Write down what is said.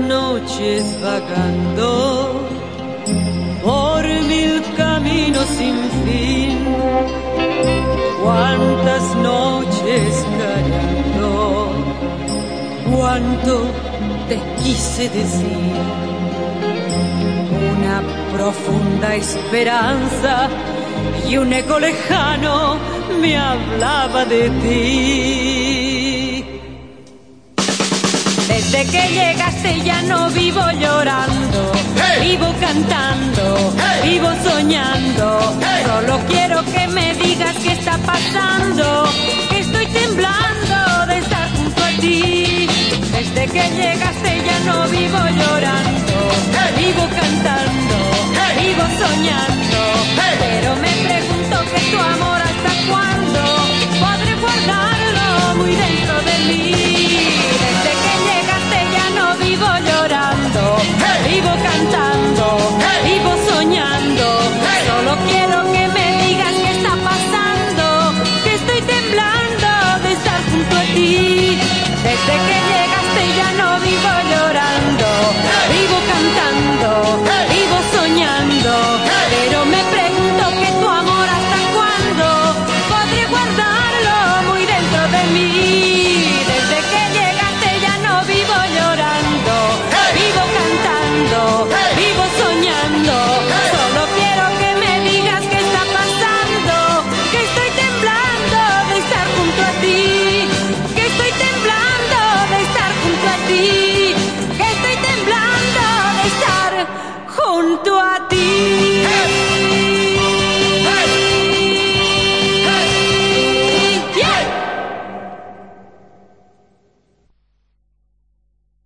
noches vagando por mil caminos sin fin. Cuántas noches callando, cuánto te quise decir. Una profunda esperanza y un eco lejano me hablaba de ti. Desde que llegaste ya no vivo llorando, vivo cantando, vivo soñando. Solo quiero que me digas qué está pasando, que estoy temblando de estar junto a ti. Desde que llegaste ya no vivo llorando, vivo cantando, vivo soñando. desde que